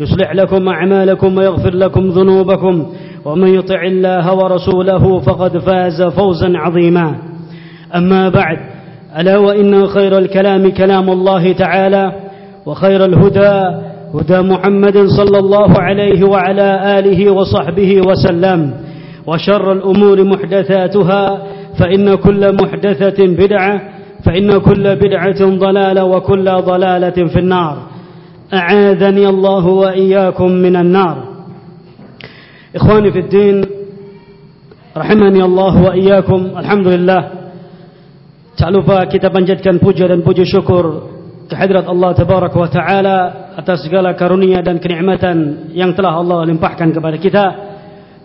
يصلح لكم أعمالكم ويغفر لكم ذنوبكم ومن يطع الله ورسوله فقد فاز فوزا عظيما. أما بعد ألا وإن خير الكلام كلام الله تعالى وخير الهدى هدى محمد صلى الله عليه وعلى آله وصحبه وسلم وشر الأمور محدثاتها فإن كل محدثة بدعة فإن كل بدعة ضلالة وكل ضلالة في النار. أعاذني الله وإياكم من النار إخواني في الدين رحمني الله وإياكم الحمد لله Tak lupa kita panjatkan puja dan puji syukur kehadirat Allah Tabarak wa Ta'ala atas segala karunia dan kenikmatan yang telah Allah limpahkan kepada kita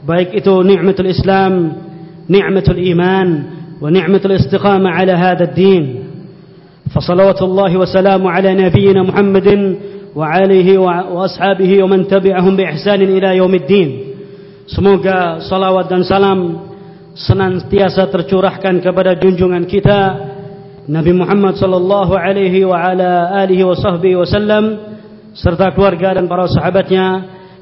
baik itu nikmatul Islam, nikmatul iman wa nikmatul istiqamah ala hadha ad-din fasalawatullahi wa salamu ala nabiyyina Muhammadin ashabihi wa man tabi'ahum bi ihsanin ila yaumiddin semoga salawat dan salam senantiasa tercurahkan kepada junjungan kita Nabi Muhammad sallallahu alaihi wa ala alihi wa sahbihi wasallam serta keluarga dan para sahabatnya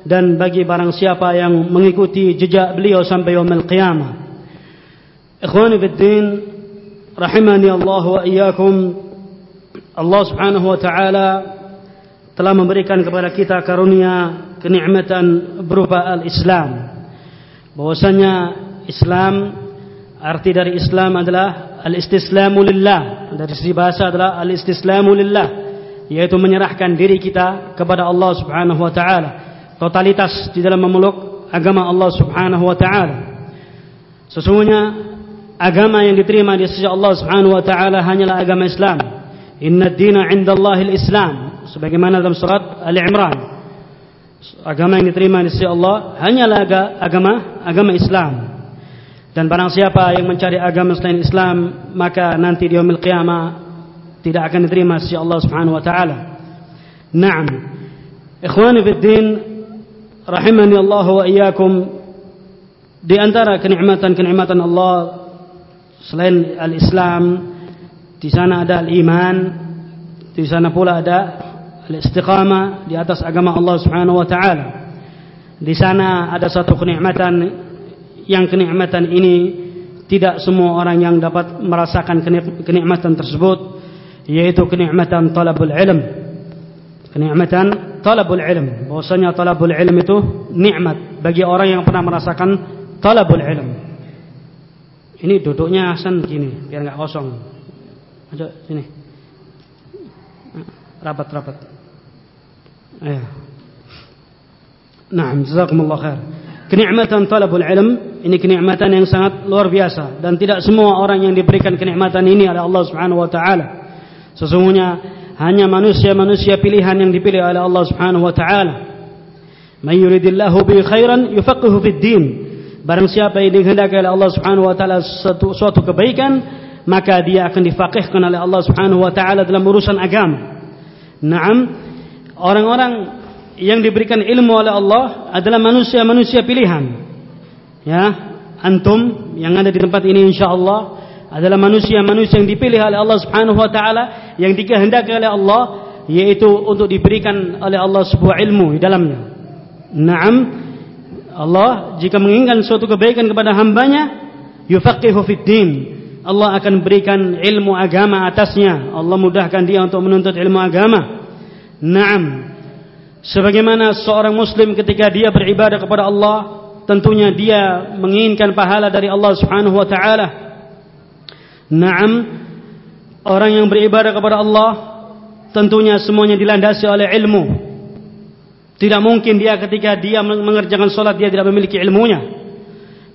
dan bagi barang siapa yang mengikuti jejak beliau sampai yaumil qiyamah. Ikhwani fid din rahimani Allah wa iyyakum Allah Subhanahu wa taala telah memberikan kepada kita karunia kenikmatan berupa al-Islam. Bahwasanya Islam arti dari Islam adalah al-istislamu lillah. Dari segi bahasa adalah al-istislamu lillah yaitu menyerahkan diri kita kepada Allah Subhanahu wa taala. Totalitas di dalam memeluk agama Allah Subhanahu wa taala. Sesungguhnya agama yang diterima di sisi Allah Subhanahu wa taala hanyalah agama Islam. Inna ad-dina 'indallahi al-islam sebagaimana dalam surat al-imran agama yang diterima di sisi Allah hanyalah agama agama Islam dan barang siapa yang mencari agama selain Islam maka nanti di yaumil qiyamah tidak akan diterima sisi Allah Subhanahu wa taala. Naam. Ikhwani fid din rahimani Allah wa iyyakum di antara kenikmatan-kenikmatan Allah selain al-Islam di sana ada al-iman di sana pula ada al-istiqamah di atas agama Allah Subhanahu wa taala. Di sana ada satu kenikmatan yang kenikmatan ini tidak semua orang yang dapat merasakan kenikmatan tersebut yaitu kenikmatan talabul ilm. Kenikmatan talabul ilm. Bahwasanya talabul ilm itu nikmat bagi orang yang pernah merasakan talabul ilm. Ini duduknya Hasan gini biar enggak kosong. Ada sini rapat-rapat ayo Naam jazakumullah khair kenikmatan talabul ilm ini kenikmatan yang sangat luar biasa dan tidak semua orang yang diberikan kenikmatan ini oleh Allah Subhanahu wa taala. Sesungguhnya hanya manusia-manusia pilihan yang dipilih oleh Allah Subhanahu wa taala. May yuridillahu bi khairan yufaqihu fid din. Barang siapa yang dikehendaki oleh Allah Subhanahu wa taala suatu, suatu kebaikan, maka dia akan difaqihkan oleh Allah Subhanahu wa taala dalam urusan agama. Naam, orang-orang yang diberikan ilmu oleh Allah adalah manusia-manusia pilihan. Ya, antum yang ada di tempat ini insyaallah adalah manusia-manusia yang dipilih oleh Allah taala yang dikehendaki oleh Allah yaitu untuk diberikan oleh Allah sebuah ilmu di dalamnya. Naam Allah jika menginginkan suatu kebaikan kepada hambanya yufaqihu fid din Allah akan berikan ilmu agama atasnya. Allah mudahkan dia untuk menuntut ilmu agama. Naam. Sebagaimana seorang muslim ketika dia beribadah kepada Allah Tentunya dia menginginkan pahala dari Allah subhanahu wa ta'ala. Naam. Orang yang beribadah kepada Allah Tentunya semuanya dilandasi oleh ilmu. Tidak mungkin dia ketika dia mengerjakan solat Dia tidak memiliki ilmunya.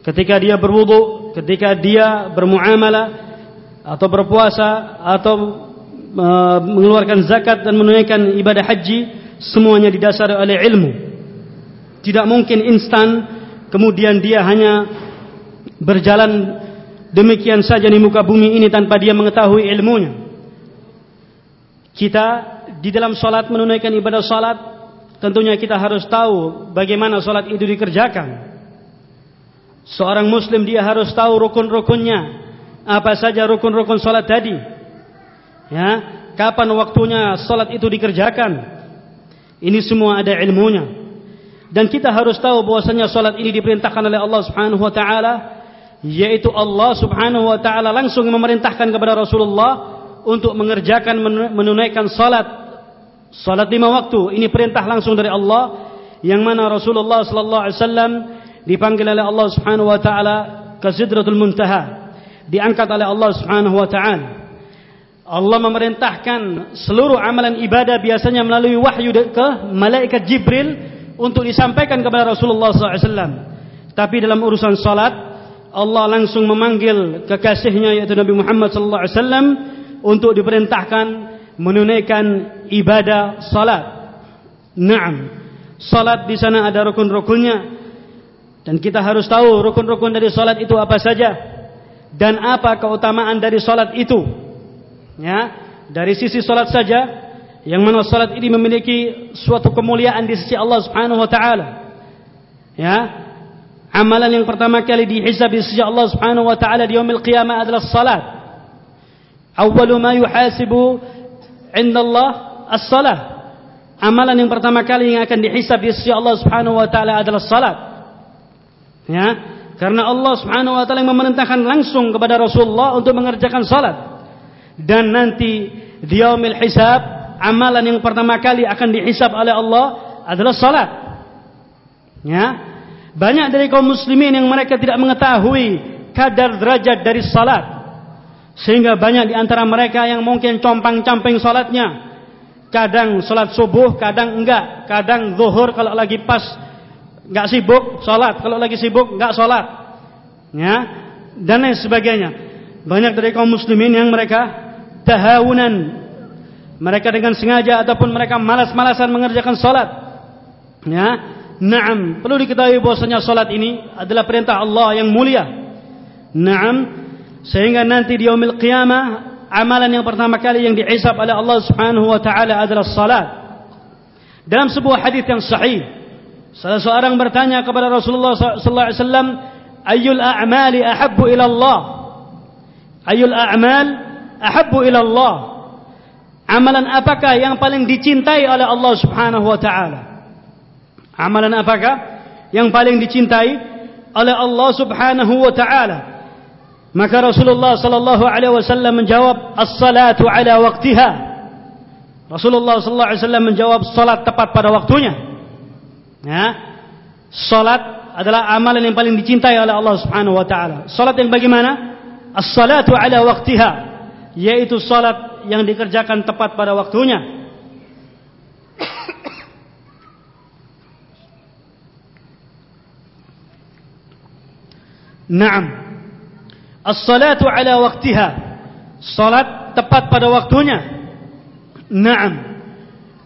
Ketika dia berwudu Ketika dia bermuamalah Atau berpuasa Atau uh, mengeluarkan zakat dan menunaikan ibadah haji semuanya didasari oleh ilmu Tidak mungkin instan kemudian dia hanya berjalan demikian saja di muka bumi ini tanpa dia mengetahui ilmunya. Kita di dalam solat menunaikan ibadah solat, tentunya kita harus tahu bagaimana solat itu dikerjakan. Seorang muslim dia harus tahu rukun-rukunnya. Apa saja rukun-rukun solat tadi. Ya, kapan waktunya solat itu dikerjakan. Ini semua ada ilmunya. Dan kita harus tahu bahwasanya solat ini diperintahkan oleh Allah Subhanahu wa taala yaitu Allah Subhanahu wa taala langsung memerintahkan kepada Rasulullah untuk mengerjakan menunaikan salat salat lima waktu ini perintah langsung dari Allah yang mana Rasulullah sallallahu alaihi wasallam dipanggil oleh Allah Subhanahu wa taala ke Sidratul Muntaha diangkat oleh Allah Subhanahu wa taala Allah memerintahkan seluruh amalan ibadah biasanya melalui wahyu ke malaikat Jibril untuk disampaikan kepada Rasulullah SAW. Tapi dalam urusan salat, Allah langsung memanggil kekasihnya yaitu Nabi Muhammad wasallam untuk diperintahkan menunaikan ibadah salat. Naam. Salat di sana ada rukun-rukunnya. Dan kita harus tahu rukun-rukun dari salat itu apa saja dan apa keutamaan dari salat itu. Ya, dari sisi salat saja yang mana salat ini memiliki suatu kemuliaan di sisi Allah Subhanahu wa taala. Ya, Amalan yang pertama kali dihisab di sisi Allah Subhanahu wa taala di yaumil qiyamah adalah salat. Awwalu ma yuhasibu 'inda Allah as-salah. Amalan yang pertama kali yang akan dihisab di sisi Allah Subhanahu wa taala adalah salat. Ya, karena Allah Subhanahu wa taala memerintahkan langsung kepada Rasulullah untuk mengerjakan salat. Dan nanti di yaumil hisab, amalan yang pertama kali akan dihisab oleh Allah adalah salat. Ya, banyak dari kaum muslimin yang mereka tidak mengetahui kadar derajat dari salat. Sehingga banyak di antara mereka yang mungkin compang-camping salatnya. Kadang salat subuh, kadang enggak. Kadang zuhur kalau lagi pas enggak sibuk, salat. Kalau lagi sibuk, enggak salat. Ya. Dan lain sebagainya. Banyak dari kaum muslimin yang mereka tahawunan. Mereka dengan sengaja ataupun mereka malas-malasan mengerjakan salat. Ya. Naam, perlu diketahui bahwasanya salat ini adalah perintah Allah yang mulia. Naam, sehingga nanti di yaumil qiyamah amalan yang pertama kali yang dihisab oleh Allah Subhanahu wa taala adalah salat. Dalam sebuah hadis yang sahih, salah seorang bertanya kepada Rasulullah sallallahu alaihi wasallam, "Ayyul a'mali ahabbu ila Allah?" Ayyul a'mal ahabbu ila Allah? Amalan apakah yang paling dicintai oleh Allah Subhanahu wa taala? Amalan apakah yang paling dicintai oleh Allah Subhanahu wa taala? Maka Rasulullah sallallahu alaihi wasallam menjawab as-salatu ala waqtiha. Rasulullah sallallahu alaihi wasallam menjawab salat tepat pada waktunya. Ya. Salat adalah amalan yang paling dicintai oleh Allah Subhanahu wa taala. Salat yang bagaimana? As-salatu ala waqtiha, yaitu salat yang dikerjakan tepat pada waktunya. Naam. As-salatu ala waktiha. Salat tepat pada waktunya. Naam.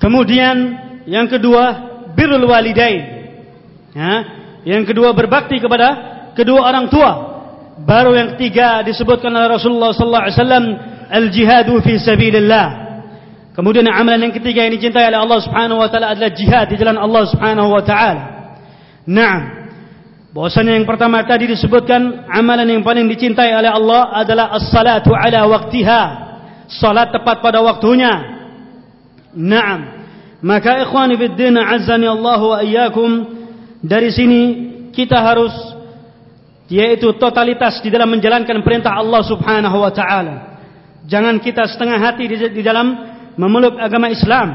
Kemudian yang kedua birrul walidain. Ya. Yang kedua berbakti kepada kedua orang tua. Baru yang ketiga disebutkan oleh Rasulullah sallallahu alaihi wasallam al-jihadu fi sabilillah. Kemudian amalan yang ketiga yang dicintai oleh Allah Subhanahu wa taala adalah jihad di jalan Allah Subhanahu wa taala. Naam. Bahwasanya yang pertama tadi disebutkan amalan yang paling dicintai oleh Allah adalah as-salatu ala waqtiha. Salat tepat pada waktunya. Naam. Maka ikhwani fid din azzani Allah wa iyyakum dari sini kita harus yaitu totalitas di dalam menjalankan perintah Allah Subhanahu wa taala. Jangan kita setengah hati di dalam memeluk agama Islam,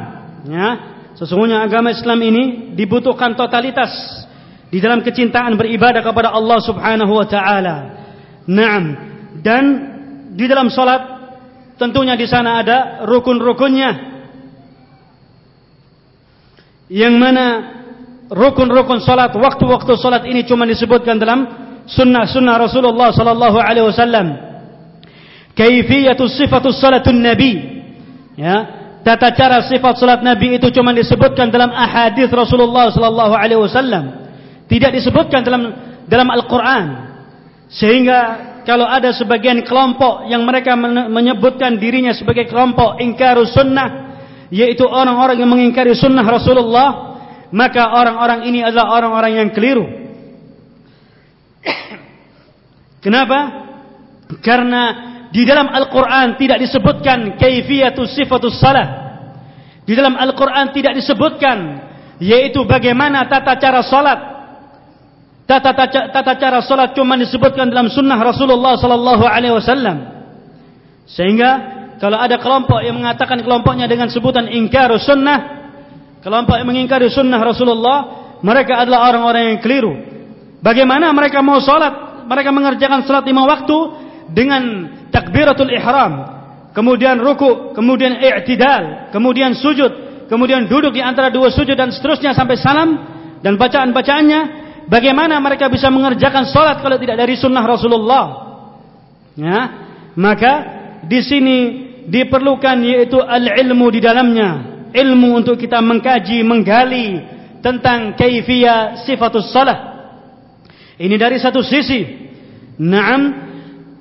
ya. Sesungguhnya agama Islam ini dibutuhkan totalitas di dalam kecintaan beribadah kepada Allah Subhanahu wa taala. Naam. Dan di dalam salat tentunya di sana ada rukun-rukunnya. Yang mana rukun-rukun salat, waktu-waktu salat ini cuma disebutkan dalam sunnah-sunnah Rasulullah sallallahu alaihi wasallam. Kaifiyatus sifatus salatun nabi. Ya, tata cara sifat salat Nabi itu cuma disebutkan dalam ahadis Rasulullah sallallahu alaihi wasallam, tidak disebutkan dalam dalam Al-Qur'an. Sehingga kalau ada sebagian kelompok yang mereka menyebutkan dirinya sebagai kelompok ingkarus sunnah, yaitu orang-orang yang mengingkari sunnah Rasulullah, maka orang-orang ini adalah orang-orang yang keliru. Kenapa? Karena di dalam Al-Quran tidak disebutkan kaifiyatus sifatus salat. Di dalam Al-Quran tidak disebutkan yaitu bagaimana tata cara salat. Tata, tata, tata cara salat cuma disebutkan dalam sunnah Rasulullah sallallahu alaihi wasallam. Sehingga kalau ada kelompok yang mengatakan kelompoknya dengan sebutan ingkar sunnah, kelompok yang mengingkari sunnah Rasulullah, mereka adalah orang-orang yang keliru. Bagaimana mereka mau salat? Mereka mengerjakan salat lima waktu dengan takbiratul ihram, kemudian ruku, kemudian i'tidal, kemudian sujud, kemudian duduk di antara dua sujud dan seterusnya sampai salam dan bacaan-bacaannya, bagaimana mereka bisa mengerjakan salat kalau tidak dari sunnah Rasulullah? Ya, maka di sini diperlukan yaitu al-ilmu di dalamnya, ilmu untuk kita mengkaji, menggali tentang kaifiyah sifatus salat. Ini dari satu sisi. Naam,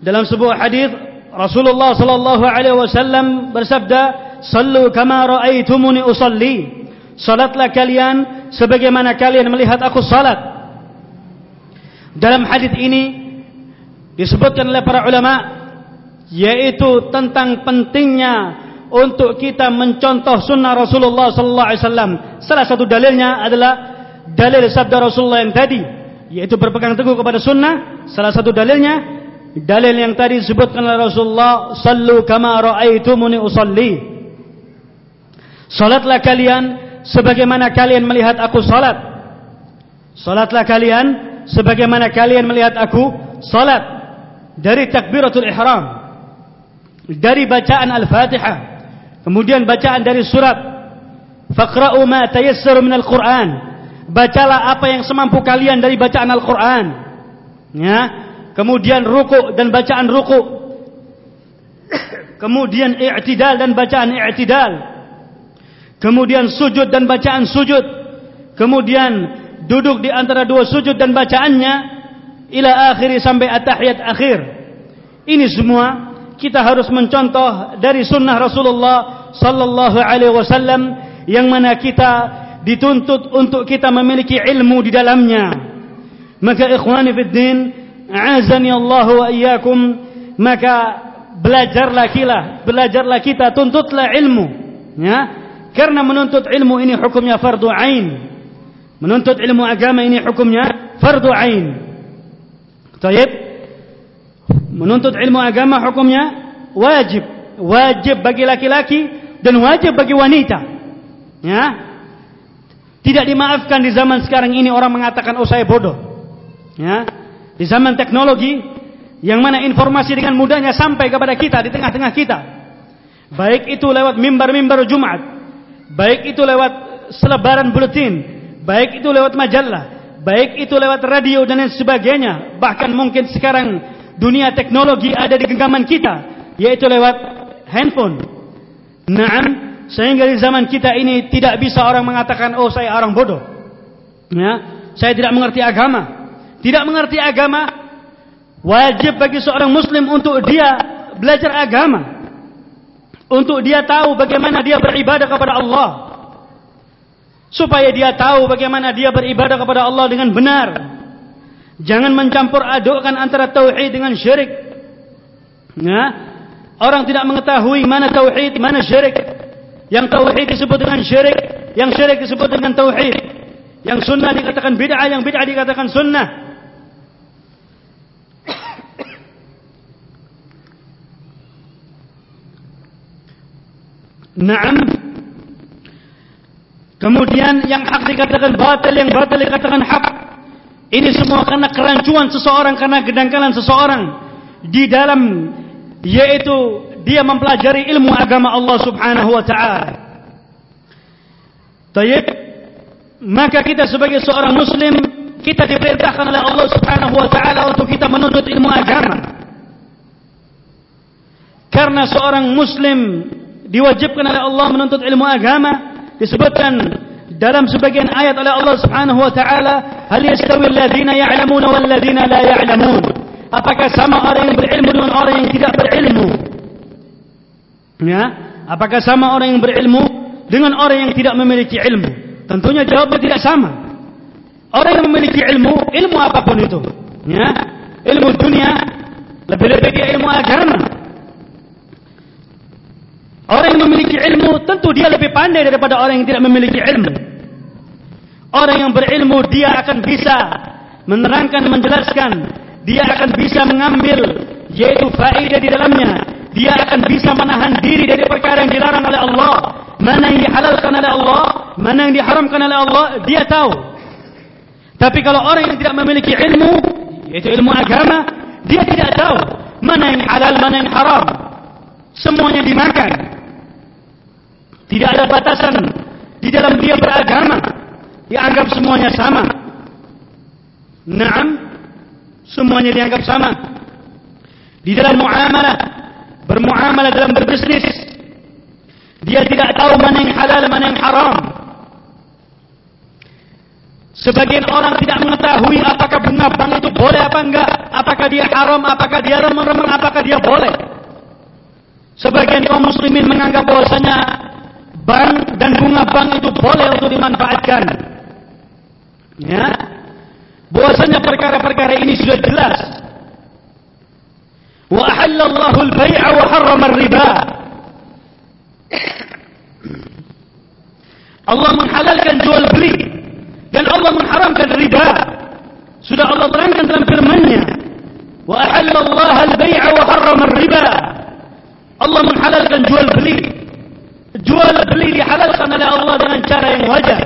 dalam sebuah hadis Rasulullah sallallahu alaihi wasallam bersabda sallu kama raaitumuni usalli salatlah kalian sebagaimana kalian melihat aku salat dalam hadis ini disebutkan oleh para ulama yaitu tentang pentingnya untuk kita mencontoh sunnah Rasulullah sallallahu alaihi wasallam. Salah satu dalilnya adalah dalil sabda Rasulullah yang tadi yaitu berpegang teguh kepada sunnah. Salah satu dalilnya dalil yang tadi disebutkan oleh Rasulullah sallu kama raaitumuni usalli. Salatlah kalian sebagaimana kalian melihat aku salat. Salatlah kalian sebagaimana kalian melihat aku salat. Dari takbiratul ihram dari bacaan al-fatihah kemudian bacaan dari surat faqra'u ma tayassaru minal quran. Bacalah apa yang semampu kalian dari bacaan al-quran. Ya. Kemudian ruku dan bacaan ruku kemudian i'tidal dan bacaan i'tidal. Kemudian sujud dan bacaan sujud. Kemudian duduk di antara dua sujud dan bacaannya ila akhiri sampai at-tahiyat akhir. Ini semua kita harus mencontoh dari sunnah Rasulullah sallallahu alaihi wasallam yang mana kita dituntut untuk kita memiliki ilmu di dalamnya. Maka ikhwani fid din Azani Allah wa iyyakum maka belajarlah kita belajarlah kita tuntutlah ilmu ya. Karena menuntut ilmu ini hukumnya fardu ain. Menuntut ilmu agama ini hukumnya fardu ain. Taib menuntut ilmu agama hukumnya wajib. Wajib bagi laki-laki dan wajib bagi wanita. Ya? Tidak dimaafkan di zaman sekarang ini orang mengatakan oh saya bodoh. Ya? Di zaman teknologi yang mana informasi dengan mudahnya sampai kepada kita di tengah-tengah kita. Baik itu lewat mimbar-mimbar Jumat baik itu lewat selebaran buletin baik itu lewat majalah baik itu lewat radio dan lain sebagainya. Bahkan mungkin sekarang dunia teknologi ada di genggaman kita yaitu lewat handphone. Naam sehingga di zaman kita ini tidak bisa orang mengatakan oh saya orang bodoh. Ya saya tidak mengerti agama. Tidak mengerti agama wajib bagi seorang muslim untuk dia belajar agama. Untuk dia tahu bagaimana dia beribadah kepada Allah. Supaya dia tahu bagaimana dia beribadah kepada Allah dengan benar jangan mencampur adukkan antara tauhid dengan syirik. Ya? Orang tidak mengetahui mana tauhid mana syirik. Yang tauhid disebut dengan syirik yang syirik disebut dengan tauhid. Yang sunnah dikatakan bid'ah yang bid'ah dikatakan sunnah. Naam. Kemudian yang hak dikatakan batil, yang batil dikatakan hak. Ini semua karena kerancuan seseorang, karena gedangkalan seseorang di dalam yaitu dia mempelajari ilmu agama Allah Subhanahu wa taala. Baik. Maka kita sebagai seorang muslim kita diperintahkan oleh Allah Subhanahu wa taala untuk kita menuntut ilmu agama. Karena seorang muslim diwajibkan oleh Allah menuntut ilmu agama disebutkan dalam sebagian ayat oleh Allah Subhanahu wa taala hal yastawi alladziina ya'lamuuna wal ladziina la ya'lamuun apakah sama orang yang berilmu dengan orang yang tidak berilmu? Ya? Apakah sama orang yang berilmu dengan orang yang tidak memiliki ilmu? Tentunya jawabnya tidak sama. Orang yang memiliki ilmu ilmu apapun itu. Ya? Ilmu dunia lebih-lebih dia ilmu agama Orang yang memiliki ilmu tentu dia lebih pandai daripada orang yang tidak memiliki ilmu. Orang yang berilmu dia akan bisa menerangkan, menjelaskan. Dia akan bisa mengambil yaitu faedah di dalamnya. Dia akan bisa menahan diri dari perkara yang dilarang oleh Allah. Mana yang dihalalkan oleh Allah, mana yang diharamkan oleh Allah, dia tahu. Tapi kalau orang yang tidak memiliki ilmu, yaitu ilmu agama, dia tidak tahu mana yang halal, mana yang haram. Semuanya dimakan. Tidak ada batasan di dalam dia beragama. Dia anggap semuanya sama. Naam, semuanya dianggap sama. Di dalam muamalah, bermuamalah dalam berbisnis, dia tidak tahu mana yang halal, mana yang haram. Sebagian orang tidak mengetahui apakah bunga bank itu boleh apa enggak, apakah dia haram, apakah dia remeng-remeng, apakah dia boleh. Sebagian kaum muslimin menganggap bahwasanya bank dan bunga bank itu boleh untuk dimanfaatkan. Ya. Bahwasanya perkara-perkara ini sudah jelas. Wa ahallallahu al-bai'a wa harrama ar-riba. Allah menghalalkan jual beli dan Allah mengharamkan riba. Sudah Allah terangkan dalam firman-Nya. Wa ahallallahu al-bai'a wa harrama ar-riba. Allah menghalalkan jual beli jual beli dihalalkan oleh Allah dengan cara yang wajar.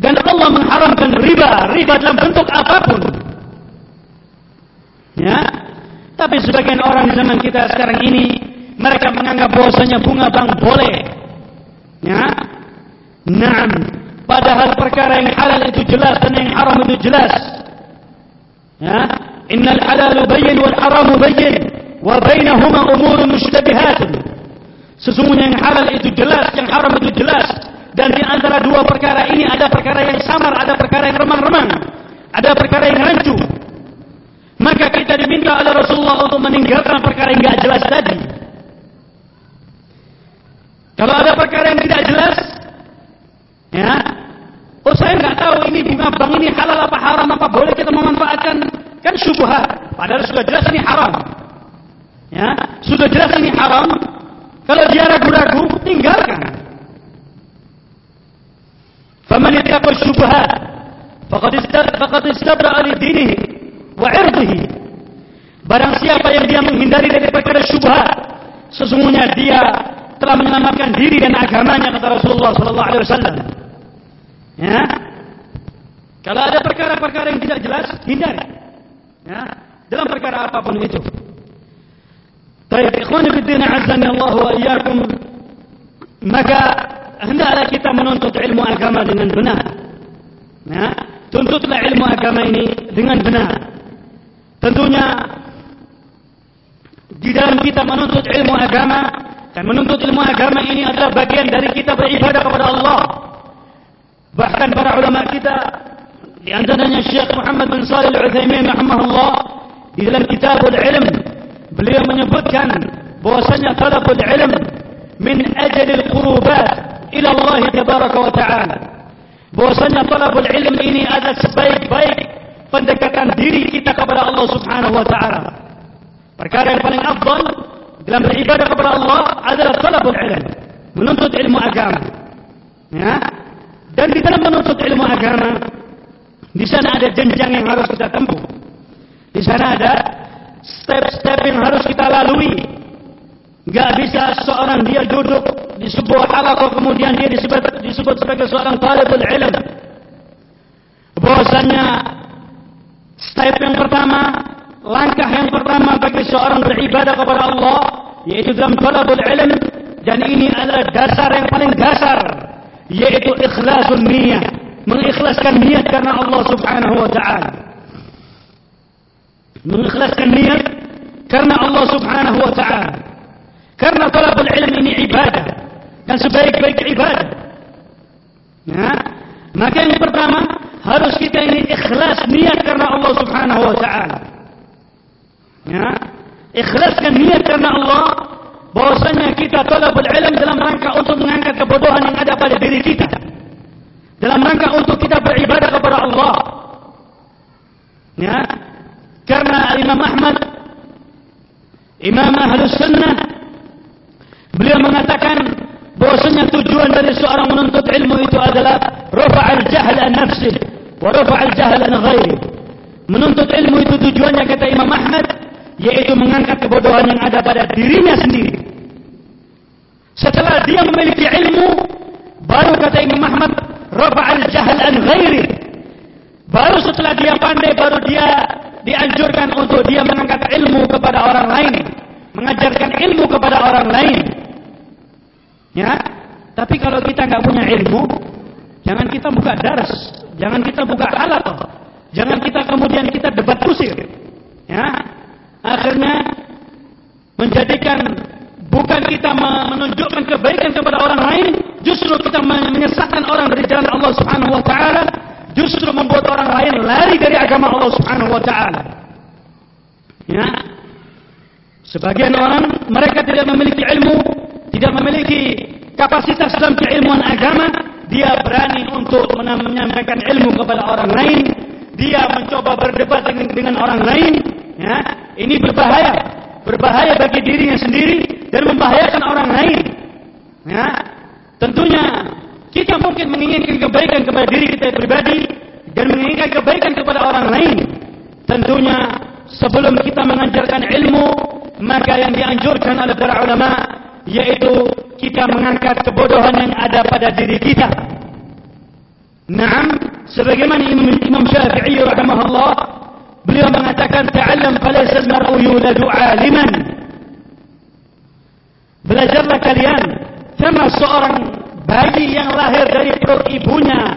Dan Allah mengharamkan riba. Riba dalam bentuk apapun. Ya? Tapi sebagian orang zaman kita sekarang ini mereka menganggap bahwasanya bunga bank boleh. Ya? Naam. Padahal perkara yang halal itu jelas dan yang haram itu jelas. Ya? Innal halal bayyin wal haram bayyin wa bainahuma umurun mushtabihatun Sesungguhnya yang halal itu jelas, yang haram itu jelas. Dan di antara dua perkara ini ada perkara yang samar, ada perkara yang remang-remang. Ada perkara yang rancu. Maka kita diminta oleh Rasulullah untuk meninggalkan perkara yang tidak jelas tadi. Kalau ada perkara yang tidak jelas, ya, oh saya tidak tahu ini bunga bank ini halal apa haram apa boleh kita memanfaatkan kan syubhat. Padahal sudah jelas ini haram. Ya, sudah jelas ini haram, kalau dia ragu-ragu, tinggalkan. Faman yattaqi syubhat faqad faqad istabra li dinihi wa 'irdihi. Barang siapa yang dia menghindari dari perkara syubhat, sesungguhnya dia telah menyelamatkan diri dan agamanya kata Rasulullah sallallahu alaihi wasallam. Ya. Kalau ada perkara-perkara yang tidak jelas, hindari. Ya. Dalam perkara apapun itu. Baik, ikhwan fillah azza Allah wa iyyakum. Maka hendaklah kita menuntut ilmu agama dengan benar. Ya, tuntutlah ilmu agama ini dengan benar. Tentunya di dalam kita menuntut ilmu agama dan menuntut ilmu agama ini adalah bagian dari kita beribadah kepada Allah. Bahkan para ulama kita di antaranya Syekh Muhammad bin Shalih Al-Utsaimin rahimahullah di dalam kitabul ilm beliau menyebutkan bahwasanya talabul ilm min ajalil qurubat ila Allah tabaraka wa ta'ala. Bahwasanya talabul ilm ini adalah sebaik-baik pendekatan diri kita kepada Allah subhanahu wa ta'ala. Perkara yang paling afdal dalam beribadah kepada Allah adalah talabul ilm menuntut ilmu agama. Ya? Dan di dalam menuntut ilmu agama di sana ada jenjang yang harus kita tempuh. Di sana ada step-step yang harus kita lalui. Gak bisa seorang dia duduk di sebuah halaqah kemudian dia disebut, disebut sebagai seorang talibul ilm. Bahasanya step yang pertama, langkah yang pertama bagi seorang beribadah kepada Allah yaitu dalam talibul ilm dan ini adalah dasar yang paling dasar yaitu ikhlasun niat mengikhlaskan niat karena Allah Subhanahu wa taala mengikhlaskan niat karena Allah Subhanahu wa taala. Karena talabul ilm ini ibadah dan sebaik-baik ibadah. Ya. Maka yang pertama harus kita ini ikhlas niat karena Allah Subhanahu wa taala. Ya. Ikhlaskan niat karena Allah bahwasanya kita talabul ilm dalam rangka untuk mengangkat kebodohan yang ada pada diri kita. Dalam rangka untuk kita beribadah kepada Allah. Ya. Karena Imam Ahmad Imam Ahlus Sunnah beliau mengatakan bahwasanya tujuan dari seorang menuntut ilmu itu adalah rafa'al jahl an nafsih wa rafa'al jahl an ghairi. Menuntut ilmu itu tujuannya kata Imam Ahmad yaitu mengangkat kebodohan yang ada pada dirinya sendiri. Setelah dia memiliki ilmu baru kata Imam Ahmad rafa'al jahl an ghairi. Baru setelah dia pandai baru dia dianjurkan untuk dia mengangkat ilmu kepada orang lain, mengajarkan ilmu kepada orang lain. Ya, tapi kalau kita nggak punya ilmu, jangan kita buka dars, jangan kita buka alat, jangan kita kemudian kita debat kusir. Ya, akhirnya menjadikan bukan kita menunjukkan kebaikan kepada orang lain, justru kita menyesatkan orang dari jalan Allah Subhanahu Wa Taala justru membuat orang lain lari dari agama Allah Subhanahu wa taala. Ya. Sebagian orang mereka tidak memiliki ilmu, tidak memiliki kapasitas dalam keilmuan agama, dia berani untuk menyampaikan ilmu kepada orang lain, dia mencoba berdebat dengan, dengan orang lain, ya. Ini berbahaya, berbahaya bagi dirinya sendiri dan membahayakan orang lain. Ya. Tentunya kita mungkin menginginkan kebaikan kepada diri kita pribadi dan menginginkan kebaikan kepada orang lain. Tentunya sebelum kita mengajarkan ilmu, maka yang dianjurkan oleh para ulama yaitu kita mengangkat kebodohan yang ada pada diri kita. Naam, sebagaimana Imam, Imam Syafi'i rahimahullah beliau mengatakan ta'allam falaysa al-mar'u yuladu 'aliman. Belajarlah kalian sama seorang bayi yang lahir dari perut ibunya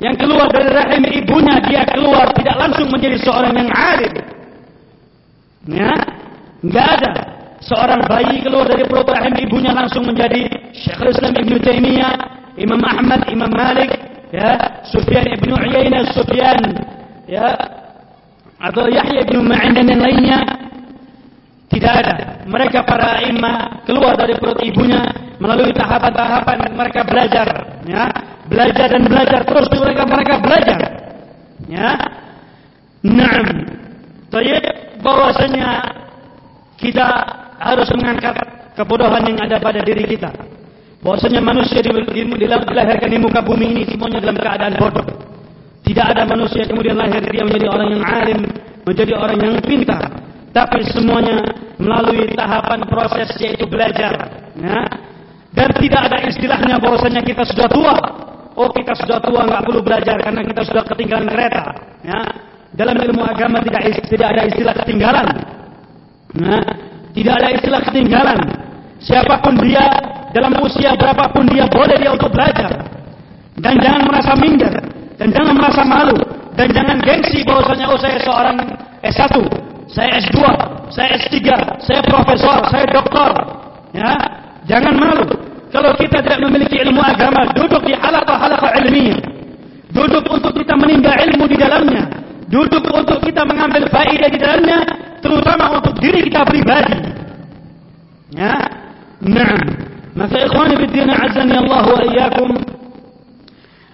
yang keluar dari rahim ibunya dia keluar tidak langsung menjadi seorang yang alim. Ya? Enggak ada. Seorang bayi keluar dari perut rahim ibunya langsung menjadi Syekhul Islam Ibn Taimiyah Imam Ahmad Imam Malik ya? Sufyan Ibn Uyainah Sufyan ya? Atau Yahya Ibn Ma'in dan lainnya tidak ada. Mereka para imam keluar dari perut ibunya melalui tahapan-tahapan mereka belajar ya. Belajar dan belajar terus mereka mereka belajar ya. Na'am. Tayyib bahwasanya kita harus mengangkat kebodohan yang ada pada diri kita. Bahwasanya manusia di, di, dilahirkan di muka bumi ini semuanya dalam keadaan bodoh. Tidak ada manusia kemudian lahir dia menjadi orang yang alim menjadi orang yang pintar tapi semuanya melalui tahapan proses yaitu belajar ya dan tidak ada istilahnya bahwasanya kita sudah tua. Oh kita sudah tua nggak perlu belajar karena kita sudah ketinggalan kereta. Ya. Dalam ilmu agama tidak tidak ada istilah ketinggalan. Nah, tidak ada istilah ketinggalan. Siapapun dia dalam usia berapapun dia boleh dia untuk belajar. Dan jangan merasa minder dan jangan merasa malu dan jangan gengsi bahwasanya oh saya seorang S1, saya S2, saya S3, saya profesor, saya doktor. Ya, Jangan malu. Kalau kita tidak memiliki ilmu agama, duduk di halaqah-halaqah ilmiah. Duduk untuk kita menimba ilmu di dalamnya. Duduk untuk kita mengambil faedah di dalamnya, terutama untuk diri kita pribadi. Ya. Nah, maka ikhwani bidina azani Allah wa iyyakum.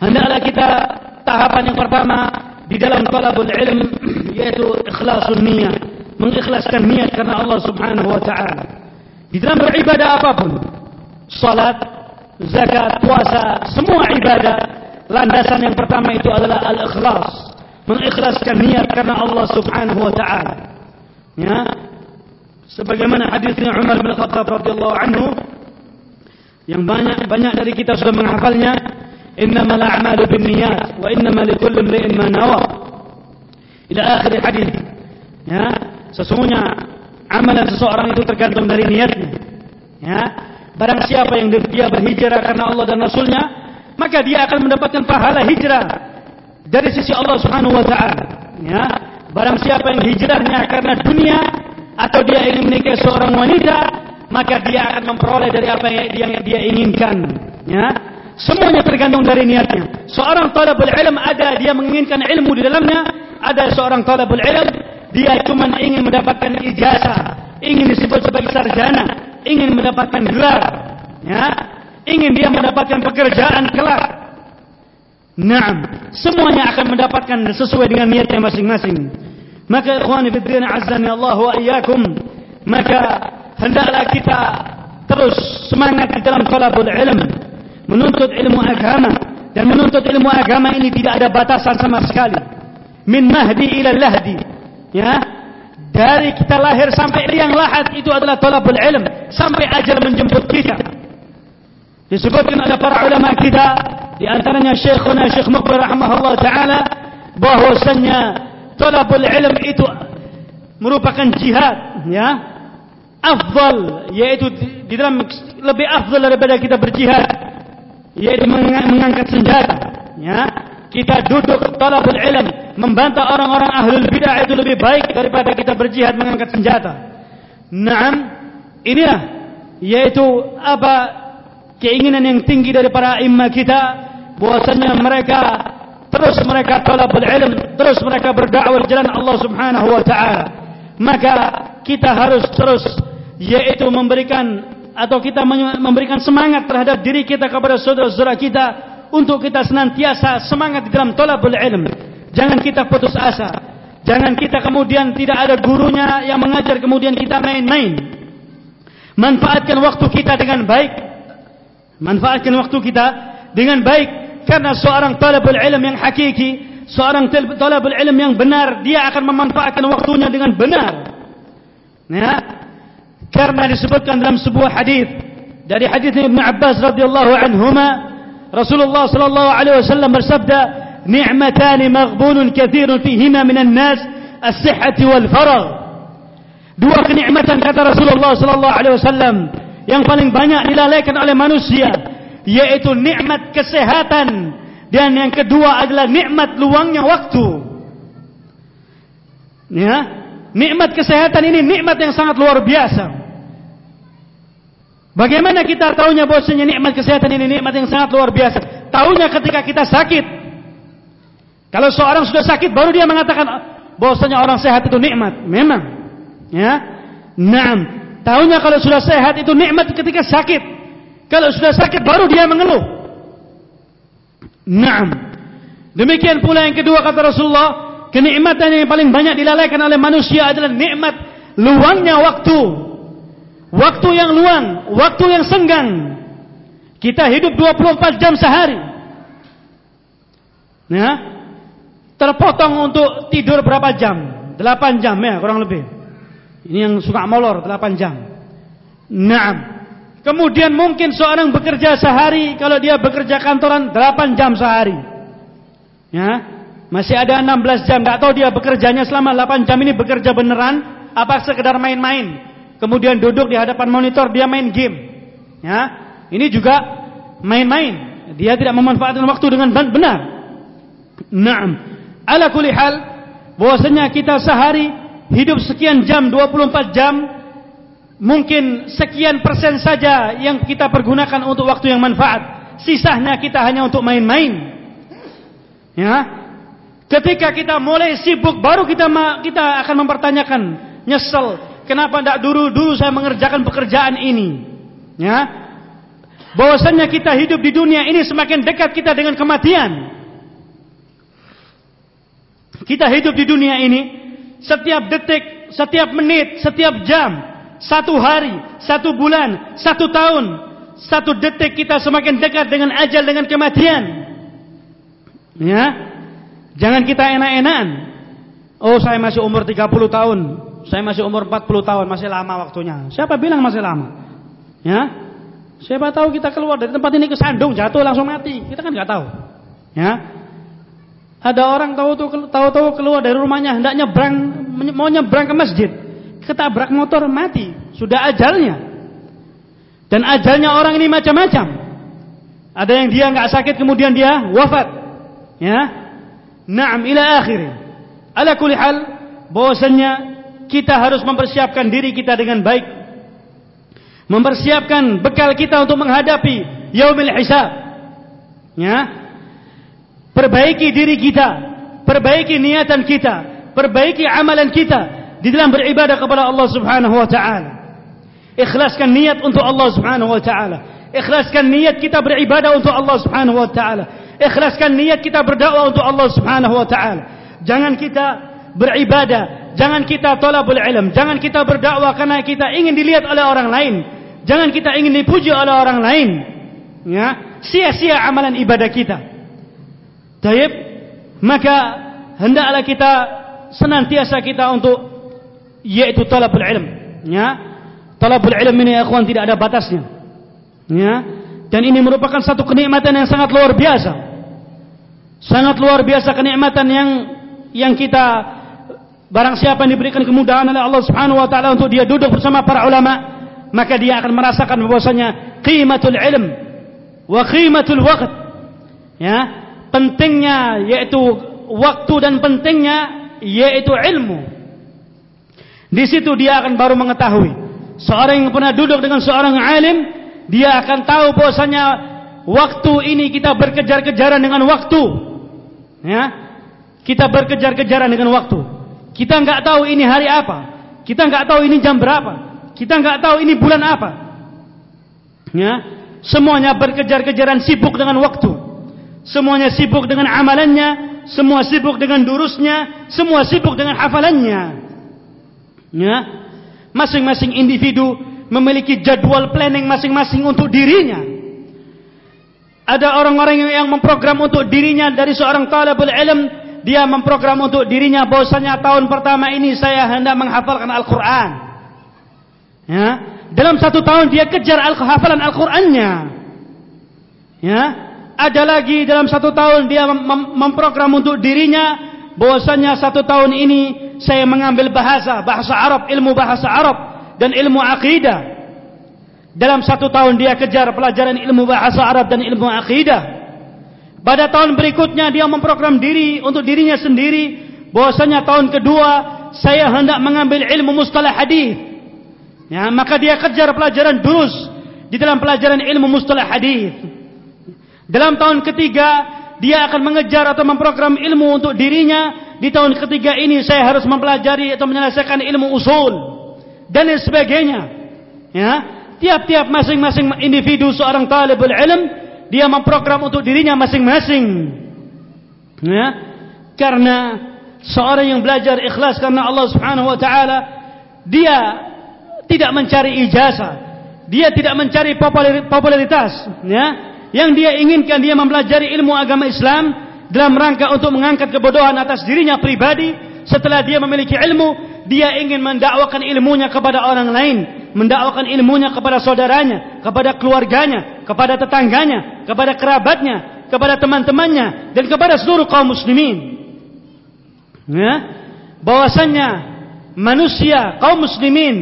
Hendaklah kita tahapan yang pertama di dalam talabul ilm yaitu ikhlasun niat, mengikhlaskan niat karena Allah Subhanahu wa taala. Di dalam beribadah apapun, salat, zakat, puasa, semua ibadah, landasan yang pertama itu adalah al-ikhlas, mengikhlaskan niat karena Allah Subhanahu wa taala. Ya. Sebagaimana hadisnya Umar bin Khattab radhiyallahu anhu yang banyak banyak dari kita sudah menghafalnya, a'malu binniyat wa innamal likulli imrin ma nawa. Ila akhir hadis. Ya, sesungguhnya amalan seseorang itu tergantung dari niatnya. Ya, barang siapa yang dia berhijrah karena Allah dan Rasulnya, maka dia akan mendapatkan pahala hijrah dari sisi Allah Subhanahu Wa Taala. Ya, barang siapa yang hijrahnya karena dunia atau dia ingin menikah seorang wanita maka dia akan memperoleh dari apa yang dia inginkan. Ya, semuanya tergantung dari niatnya. Seorang talabul ilm ada dia menginginkan ilmu di dalamnya, ada seorang talabul ilm dia cuma ingin mendapatkan ijazah, ingin disebut sebagai sarjana, ingin mendapatkan gelar, ya, ingin dia mendapatkan pekerjaan kelak. Naam, semuanya akan mendapatkan sesuai dengan niatnya masing-masing. Maka ikhwani fi din azzani Allah wa iyyakum, maka hendaklah kita terus semangat di dalam talabul ilm, menuntut ilmu agama dan menuntut ilmu agama ini tidak ada batasan sama sekali. Min mahdi ila lahdi. Ya, dari kita lahir sampai liang lahat itu adalah talabul ilm sampai ajal menjemput kita. Disebutkan oleh para ulama kita di antaranya Syekhuna Syekh Muqbil rahimahullah taala bahwasanya talabul ilm itu merupakan jihad ya afdal yaitu di dalam lebih afdal daripada kita berjihad yaitu mengangkat senjata. Ya. Kita duduk talabul ilm membantah orang-orang ahlul bidah itu lebih baik daripada kita berjihad mengangkat senjata. Naam. Inilah yaitu apa keinginan yang tinggi dari para imam kita bahwasanya mereka terus mereka talabul ilm terus mereka berdakwah jalan Allah Subhanahu wa taala. Maka kita harus terus yaitu memberikan atau kita memberikan semangat terhadap diri kita kepada saudara-saudara kita untuk kita senantiasa semangat dalam talabul ilm. Jangan kita putus asa. Jangan kita kemudian tidak ada gurunya yang mengajar kemudian kita main-main. Manfaatkan waktu kita dengan baik. Manfaatkan waktu kita dengan baik. Karena seorang talabul ilm yang hakiki seorang talabul ilm yang benar dia akan memanfaatkan waktunya dengan benar. Ya karena disebutkan dalam sebuah hadis. Dari hadis Ibnu Abbas radhiyallahu anhuma Rasulullah sallallahu alaihi wasallam bersabda ni'matan maghbunun katsirun fihima minan nas as-sihhati wal faragh. Dua kenikmatan kata Rasulullah sallallahu alaihi wasallam yang paling banyak dilalaikan oleh manusia yaitu nikmat kesehatan dan yang kedua adalah nikmat luangnya waktu. Ya nikmat kesehatan ini nikmat yang sangat luar biasa. Bagaimana kita tahunya bahwasanya nikmat kesehatan ini nikmat yang sangat luar biasa? Tahunya ketika kita sakit. Kalau seorang sudah sakit baru dia mengatakan bahwasanya orang sehat itu nikmat. Memang. Ya? Naam. Tahunya kalau sudah sehat itu nikmat ketika sakit. Kalau sudah sakit baru dia mengeluh. Naam. Demikian pula yang kedua kata Rasulullah, kenikmatan yang paling banyak dilalaikan oleh manusia adalah nikmat luangnya waktu. Waktu yang luang, waktu yang senggang. Kita hidup 24 jam sehari. Ya. Terpotong untuk tidur berapa jam? 8 jam ya, kurang lebih. Ini yang suka molor 8 jam. Naam. Kemudian mungkin seorang bekerja sehari kalau dia bekerja kantoran 8 jam sehari. Ya. Masih ada 16 jam, enggak tahu dia bekerjanya selama 8 jam ini bekerja beneran apa sekedar main-main. Kemudian duduk di hadapan monitor dia main game. Ya. Ini juga main-main. Dia tidak memanfaatkan waktu dengan benar. Naam. Ala kulli hal bahwasanya kita sehari hidup sekian jam 24 jam mungkin sekian persen saja yang kita pergunakan untuk waktu yang manfaat sisanya kita hanya untuk main-main ya ketika kita mulai sibuk baru kita kita akan mempertanyakan nyesel kenapa tidak dulu-dulu saya mengerjakan pekerjaan ini? Ya? Bahwasanya kita hidup di dunia ini semakin dekat kita dengan kematian. Kita hidup di dunia ini setiap detik, setiap menit, setiap jam, satu hari, satu bulan, satu tahun, satu detik kita semakin dekat dengan ajal dengan kematian. Ya, jangan kita enak-enakan. Oh, saya masih umur 30 tahun, saya masih umur 40 tahun, masih lama waktunya. Siapa bilang masih lama? Ya, siapa tahu kita keluar dari tempat ini ke sandung, jatuh langsung mati. Kita kan nggak tahu. Ya, ada orang tahu-tahu keluar dari rumahnya hendak nyebrang mau nyebrang ke masjid, ketabrak motor mati, sudah ajalnya. Dan ajalnya orang ini macam-macam. Ada yang dia enggak sakit kemudian dia wafat. Ya. Naam ila akhir. Ala kulli hal bahwasanya kita harus mempersiapkan diri kita dengan baik. mempersiapkan bekal kita untuk menghadapi yaumil hisab. Ya. Perbaiki diri kita, perbaiki niatan kita, perbaiki amalan kita di dalam beribadah kepada Allah Subhanahu wa taala. Ikhlaskan niat untuk Allah Subhanahu wa taala. Ikhlaskan niat kita beribadah untuk Allah Subhanahu wa taala. Ikhlaskan niat kita berdakwah untuk Allah Subhanahu wa taala. Jangan kita beribadah, jangan kita talabul ilm, jangan kita berdakwah karena kita ingin dilihat oleh orang lain, Jangan kita ingin dipuji oleh orang lain. Ya, sia-sia amalan ibadah kita. Taib, maka hendaklah kita senantiasa kita untuk yaitu talabul ilm. Ya, talabul ilm ini ya akhwan tidak ada batasnya. Ya, dan ini merupakan satu kenikmatan yang sangat luar biasa. Sangat luar biasa kenikmatan yang yang kita barang siapa yang diberikan kemudahan oleh Allah Subhanahu wa taala untuk dia duduk bersama para ulama maka dia akan merasakan bahwasanya qimatul ilm wa qimatul waqt ya pentingnya yaitu waktu dan pentingnya yaitu ilmu di situ dia akan baru mengetahui seorang yang pernah duduk dengan seorang alim dia akan tahu bahwasanya waktu ini kita berkejar-kejaran dengan waktu ya kita berkejar-kejaran dengan waktu kita enggak tahu ini hari apa kita enggak tahu ini jam berapa kita enggak tahu ini bulan apa. Ya, semuanya berkejar-kejaran sibuk dengan waktu. Semuanya sibuk dengan amalannya, semua sibuk dengan durusnya, semua sibuk dengan hafalannya. Ya. Masing-masing individu memiliki jadwal planning masing-masing untuk dirinya. Ada orang-orang yang memprogram untuk dirinya dari seorang talibul ilm, dia memprogram untuk dirinya bahwasanya tahun pertama ini saya hendak menghafalkan Al-Qur'an. Ya, dalam satu tahun dia kejar al-hafalan Al-Qur'annya. Ya, ada lagi dalam satu tahun dia mem memprogram untuk dirinya bahwasanya satu tahun ini saya mengambil bahasa, bahasa Arab, ilmu bahasa Arab dan ilmu akidah. Dalam satu tahun dia kejar pelajaran ilmu bahasa Arab dan ilmu akidah. Pada tahun berikutnya dia memprogram diri untuk dirinya sendiri bahwasanya tahun kedua saya hendak mengambil ilmu mustalah hadis Ya, maka dia kejar pelajaran durus di dalam pelajaran ilmu mustalah hadis. Dalam tahun ketiga, dia akan mengejar atau memprogram ilmu untuk dirinya. Di tahun ketiga ini saya harus mempelajari atau menyelesaikan ilmu usul dan sebagainya. Ya, tiap-tiap masing-masing individu seorang talibul ilm dia memprogram untuk dirinya masing-masing. Ya, karena seorang yang belajar ikhlas karena Allah Subhanahu wa taala dia tidak mencari ijazah, dia tidak mencari popularitas, ya. Yang dia inginkan dia mempelajari ilmu agama Islam dalam rangka untuk mengangkat kebodohan atas dirinya pribadi. Setelah dia memiliki ilmu, dia ingin mendakwakan ilmunya kepada orang lain, mendakwakan ilmunya kepada saudaranya, kepada keluarganya, kepada tetangganya, kepada kerabatnya, kepada teman-temannya dan kepada seluruh kaum muslimin. Ya. Bahwasanya manusia kaum muslimin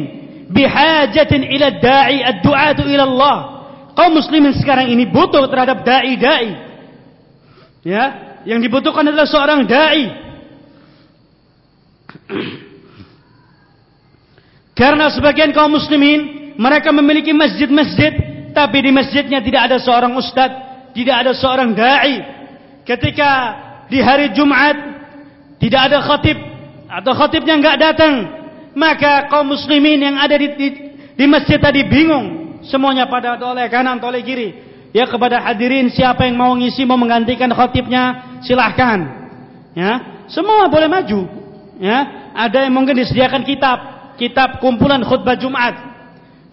bihajatin ila da'i ad-du'atu ila Allah. Kaum muslimin sekarang ini butuh terhadap dai-dai. Ya, yang dibutuhkan adalah seorang dai. Karena sebagian kaum muslimin mereka memiliki masjid-masjid tapi di masjidnya tidak ada seorang ustaz, tidak ada seorang dai. Ketika di hari Jumat tidak ada khatib atau khatibnya enggak datang, maka kaum muslimin yang ada di, di, di masjid tadi bingung. Semuanya pada toleh kanan toleh kiri. Ya kepada hadirin siapa yang mau ngisi mau menggantikan khatibnya silahkan. Ya semua boleh maju. Ya ada yang mungkin disediakan kitab kitab kumpulan khutbah Jumat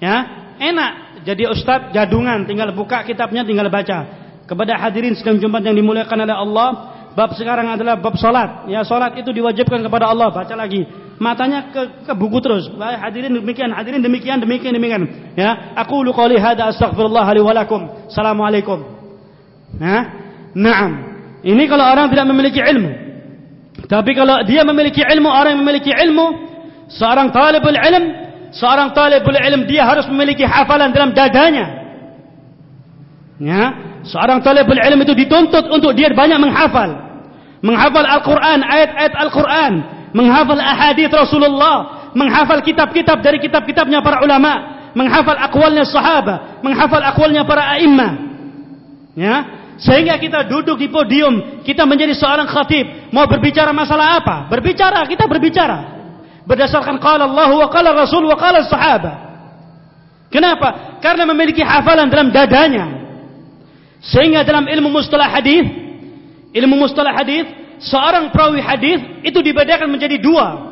ya enak jadi ustaz jadungan tinggal buka kitabnya tinggal baca kepada hadirin sekalian Jumat yang dimuliakan oleh Allah bab sekarang adalah bab salat ya salat itu diwajibkan kepada Allah baca lagi matanya ke, ke buku terus. Hadirin demikian, hadirin demikian, demikian, demikian. Ya, aku lu qali hada astaghfirullah li wa lakum. Assalamualaikum. Ya. Naam. Ini kalau orang tidak memiliki ilmu. Tapi kalau dia memiliki ilmu, orang yang memiliki ilmu, seorang talibul ilm, seorang talibul ilm dia harus memiliki hafalan dalam dadanya. Ya, seorang talibul ilm itu dituntut untuk dia banyak menghafal. Menghafal Al-Quran, ayat-ayat Al-Quran menghafal ahadith Rasulullah, menghafal kitab-kitab dari kitab-kitabnya para ulama, menghafal akwalnya sahabat, menghafal akwalnya para a'immah. Ya, sehingga kita duduk di podium, kita menjadi seorang khatib, mau berbicara masalah apa? Berbicara, kita berbicara. Berdasarkan qala Allah wa qala Rasul wa qala sahabat. Kenapa? Karena memiliki hafalan dalam dadanya. Sehingga dalam ilmu mustalah hadis, ilmu mustalah hadis, seorang perawi hadis itu dibedakan menjadi dua.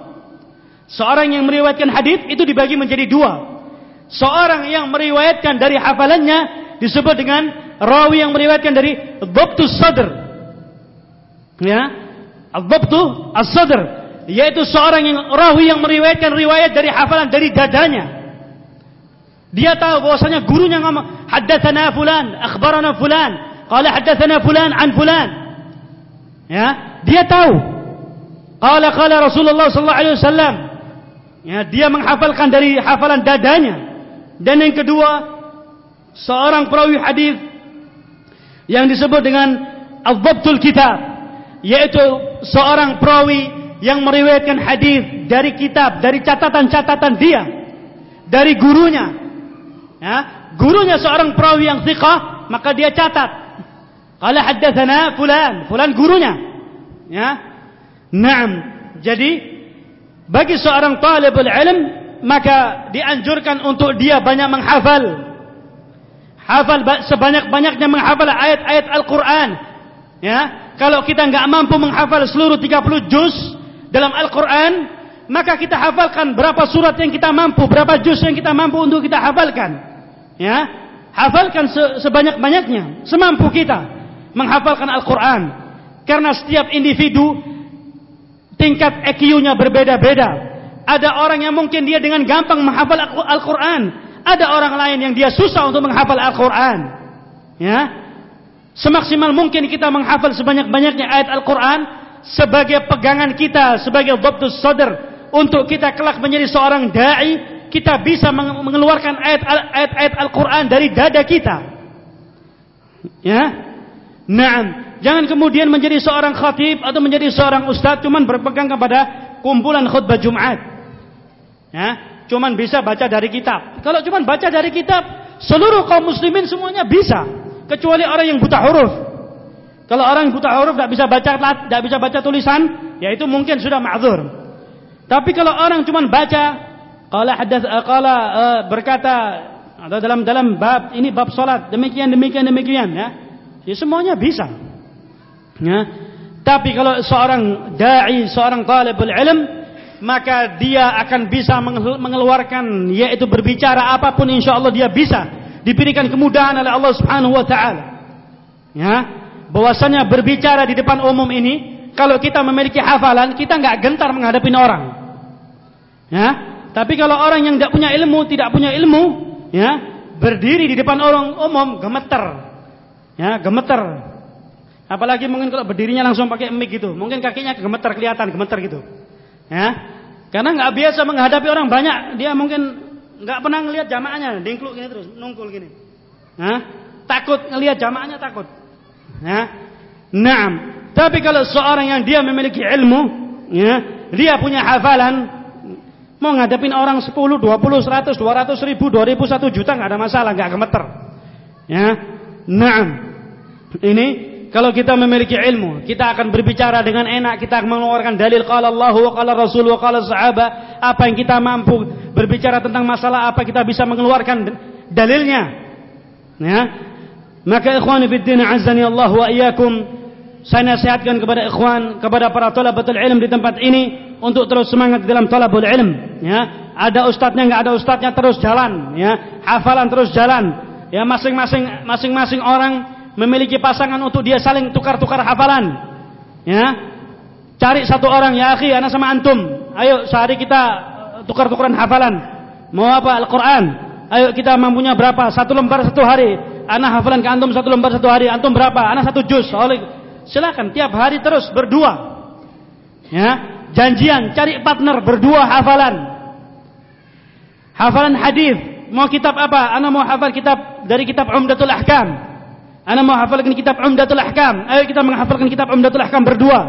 Seorang yang meriwayatkan hadis itu dibagi menjadi dua. Seorang yang meriwayatkan dari hafalannya disebut dengan rawi yang meriwayatkan dari dhabtus sadr. Ya. Al-dhabtu as-sadr yaitu seorang yang rawi yang meriwayatkan riwayat dari hafalan dari dadanya. Dia tahu bahwasanya gurunya ngomong haddatsana fulan, akhbarana fulan, qala haddatsana fulan an fulan. Ya, dia tahu. Qala qala Rasulullah sallallahu alaihi wasallam. Ya, dia menghafalkan dari hafalan dadanya. Dan yang kedua, seorang perawi hadis yang disebut dengan al-dhabtul kitab, yaitu seorang perawi yang meriwayatkan hadis dari kitab, dari catatan-catatan dia, dari gurunya. Ya, gurunya seorang perawi yang thiqah, maka dia catat. Qala haddatsana fulan, fulan gurunya. Ya. Naam. Jadi bagi seorang talibul ilm maka dianjurkan untuk dia banyak menghafal hafal sebanyak-banyaknya menghafal ayat-ayat Al-Qur'an ya kalau kita enggak mampu menghafal seluruh 30 juz dalam Al-Qur'an maka kita hafalkan berapa surat yang kita mampu berapa juz yang kita mampu untuk kita hafalkan ya hafalkan sebanyak-banyaknya semampu kita menghafalkan Al-Qur'an karena setiap individu tingkat EQ-nya berbeda-beda. Ada orang yang mungkin dia dengan gampang menghafal Al-Quran. Ada orang lain yang dia susah untuk menghafal Al-Quran. Ya, Semaksimal mungkin kita menghafal sebanyak-banyaknya ayat Al-Quran. Sebagai pegangan kita, sebagai dhabtus sadr. Untuk kita kelak menjadi seorang da'i. Kita bisa mengeluarkan ayat-ayat Al-Quran dari dada kita. Ya, Naam. Jangan kemudian menjadi seorang khatib atau menjadi seorang ustaz cuman berpegang kepada kumpulan khutbah Jumat. Ya, cuman bisa baca dari kitab. Kalau cuman baca dari kitab, seluruh kaum muslimin semuanya bisa, kecuali orang yang buta huruf. Kalau orang buta huruf tidak bisa baca tidak bisa baca tulisan, ya itu mungkin sudah ma'dzur. Tapi kalau orang cuman baca, qala hadath qala uh, berkata atau dalam dalam bab ini bab salat, demikian demikian demikian ya. Ya semuanya bisa. Ya. Tapi kalau seorang dai, seorang talibul ilm, maka dia akan bisa mengeluarkan yaitu berbicara apapun insyaallah dia bisa diberikan kemudahan oleh Allah Subhanahu wa taala. Ya. Bahwasanya berbicara di depan umum ini kalau kita memiliki hafalan, kita enggak gentar menghadapi orang. Ya. Tapi kalau orang yang tidak punya ilmu, tidak punya ilmu, ya, berdiri di depan orang umum gemeter. Ya, gemeter. Apalagi mungkin kalau berdirinya langsung pakai mic gitu, mungkin kakinya gemeter kelihatan, gemeter gitu. Ya. Karena nggak biasa menghadapi orang banyak, dia mungkin nggak pernah ngelihat jamaahnya, dingkluk gini terus, nungkul gini. Ya. Takut ngelihat jamaahnya takut. Ya. Naam. Tapi kalau seorang yang dia memiliki ilmu, ya, dia punya hafalan, mau ngadepin orang 10, 20, 100, 200 ribu, 2000, 1 juta nggak ada masalah, nggak gemeter. Ya. Naam. Ini kalau kita memiliki ilmu, kita akan berbicara dengan enak, kita akan mengeluarkan dalil qala Allah wa qala Rasul wa qala sahabat, apa yang kita mampu berbicara tentang masalah apa kita bisa mengeluarkan dalilnya. Ya. Maka ikhwan fillah azani Allah wa iyyakum, saya nasihatkan kepada ikhwan, kepada para talabatul ilm di tempat ini untuk terus semangat dalam talabul ilm, ya. Ada ustaznya enggak ada ustaznya terus jalan, ya. Hafalan terus jalan. Ya masing-masing masing-masing orang memiliki pasangan untuk dia saling tukar-tukar hafalan. Ya. Cari satu orang ya akhi, ana sama antum. Ayo sehari kita uh, tukar-tukaran hafalan. Mau apa Al-Qur'an? Ayo kita mampunya berapa? Satu lembar satu hari. Ana hafalan ke antum satu lembar satu hari. Antum berapa? Ana satu juz. Silakan tiap hari terus berdua. Ya, janjian cari partner berdua hafalan. Hafalan hadis. Mau kitab apa? Ana mau hafal kitab dari kitab Umdatul Ahkam. Ana mau hafalkan kitab Umdatul Ahkam. Ayo kita menghafalkan kitab Umdatul Ahkam berdua.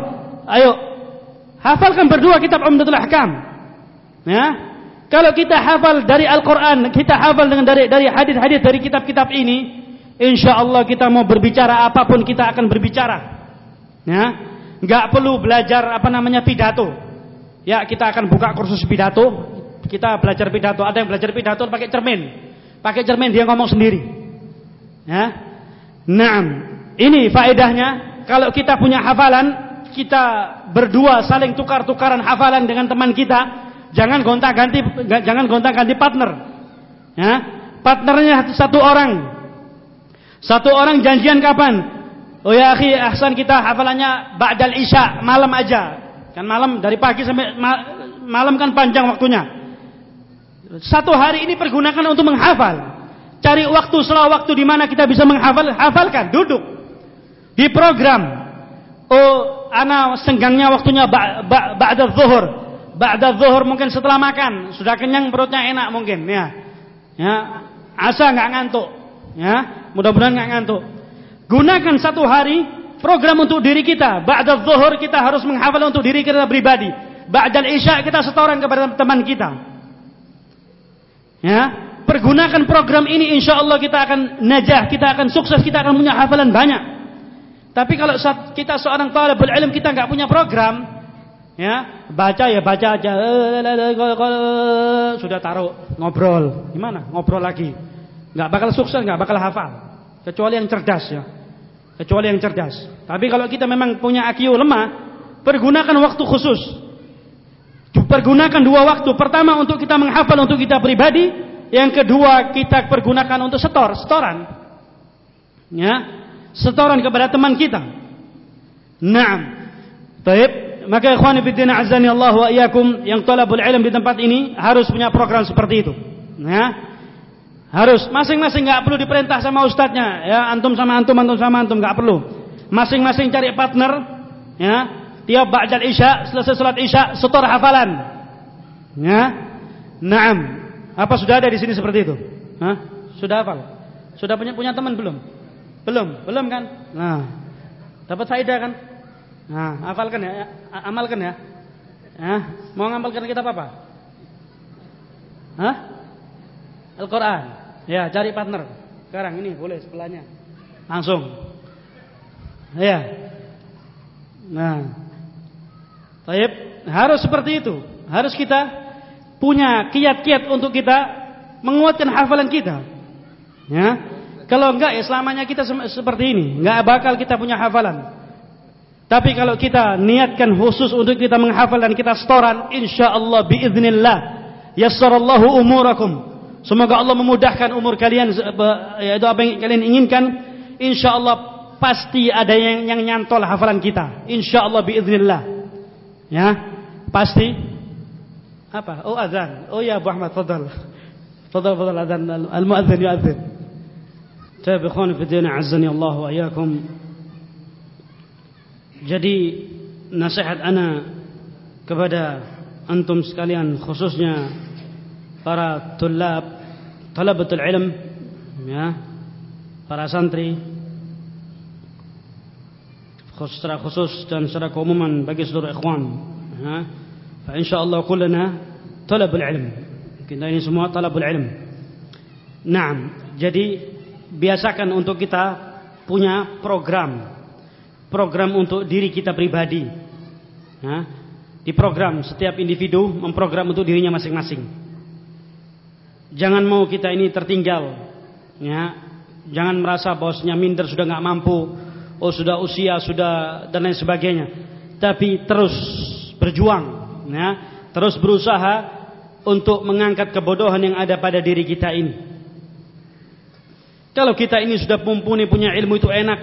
Ayo. Hafalkan berdua kitab Umdatul Ahkam. Ya. Kalau kita hafal dari Al-Quran, kita hafal dengan dari dari hadis-hadis dari kitab-kitab ini, insya Allah kita mau berbicara apa pun kita akan berbicara. Ya, nggak perlu belajar apa namanya pidato. Ya, kita akan buka kursus pidato. Kita belajar pidato. Ada yang belajar pidato pakai cermin, pakai cermin dia ngomong sendiri. Ya, Naam, ini faedahnya. Kalau kita punya hafalan, kita berdua saling tukar-tukaran hafalan dengan teman kita jangan gonta-ganti jangan gonta-ganti partner. Ya. Partnernya satu orang. Satu orang janjian kapan? Oh ya akhi, ahsan kita hafalannya ba'dal isya, malam aja. Kan malam dari pagi sampai malam kan panjang waktunya. Satu hari ini pergunakan untuk menghafal. Cari waktu setelah waktu di mana kita bisa menghafal, hafalkan, duduk. Di program. Oh, ana senggangnya waktunya ba'da ba, ba zuhur ba'da zuhur mungkin setelah makan, sudah kenyang perutnya enak mungkin ya. Ya, asa enggak ngantuk. Ya, mudah-mudahan enggak ngantuk. Gunakan satu hari program untuk diri kita. Ba'da zuhur kita harus menghafal untuk diri kita pribadi. Ba'da isya kita setoran kepada teman kita. Ya, pergunakan program ini insyaallah kita akan najah, kita akan sukses, kita akan punya hafalan banyak. Tapi kalau kita seorang talibul ilm kita enggak punya program, Ya, baca ya baca aja. Sudah taruh ngobrol. Gimana? Ngobrol lagi. Enggak bakal sukses, enggak bakal hafal. Kecuali yang cerdas ya. Kecuali yang cerdas. Tapi kalau kita memang punya IQ lemah, pergunakan waktu khusus. Pergunakan dua waktu. Pertama untuk kita menghafal untuk kita pribadi, yang kedua kita pergunakan untuk setor, setoran. Ya. Setoran kepada teman kita. Naam. Baik maka ikhwan fillah azani Allah wa iyyakum yang talabul ilm di tempat ini harus punya program seperti itu. Ya. Harus masing-masing enggak perlu diperintah sama ustadznya, ya antum sama antum antum sama antum enggak perlu. Masing-masing cari partner, ya. Tiap ba'dal isya, selesai salat isya, setor hafalan. Ya. Naam. Apa sudah ada di sini seperti itu? Hah? Sudah hafal? Sudah punya punya teman belum? Belum, belum kan? Nah. Dapat faedah kan? Nah, hafalkan ya, amalkan ya. Hah? Mau ngamalkan kita apa? Hah? Al-Qur'an. Ya, cari partner. Sekarang ini boleh sebelahnya. Langsung. Ya. Nah. Baik, harus seperti itu. Harus kita punya kiat-kiat untuk kita menguatkan hafalan kita. Ya. Kalau enggak ya selamanya kita seperti ini, enggak bakal kita punya hafalan. Tapi kalau kita niatkan khusus untuk kita menghafal dan kita setoran, insyaallah biiznillah yassarallahu umurakum. Semoga Allah memudahkan umur kalian yaitu apa yang kalian inginkan. Insyaallah pasti ada yang yang nyantol hafalan kita. Insyaallah biiznillah. Ya, pasti apa? Oh azan. Oh ya Abu Ahmad, fadal. Fadal fadal azan al-muadzin yuadzin. Tabi ikhwan fi din azzani Allah wa iyyakum. Jadi nasihat ana kepada antum sekalian khususnya para tulab talabatul ilm ya para santri secara khusus dan secara keumuman bagi seluruh ikhwan ya. Fa insyaallah kullana talabul ilm. Kita ini semua talabul ilm. Naam. Jadi biasakan untuk kita punya program. Program untuk diri kita pribadi. Nah, di program setiap individu memprogram untuk dirinya masing-masing. Jangan mau kita ini tertinggal. Ya, jangan merasa bosnya minder sudah nggak mampu, oh sudah usia sudah dan lain sebagainya. Tapi terus berjuang, ya, terus berusaha untuk mengangkat kebodohan yang ada pada diri kita ini. Kalau kita ini sudah mumpuni punya ilmu itu enak,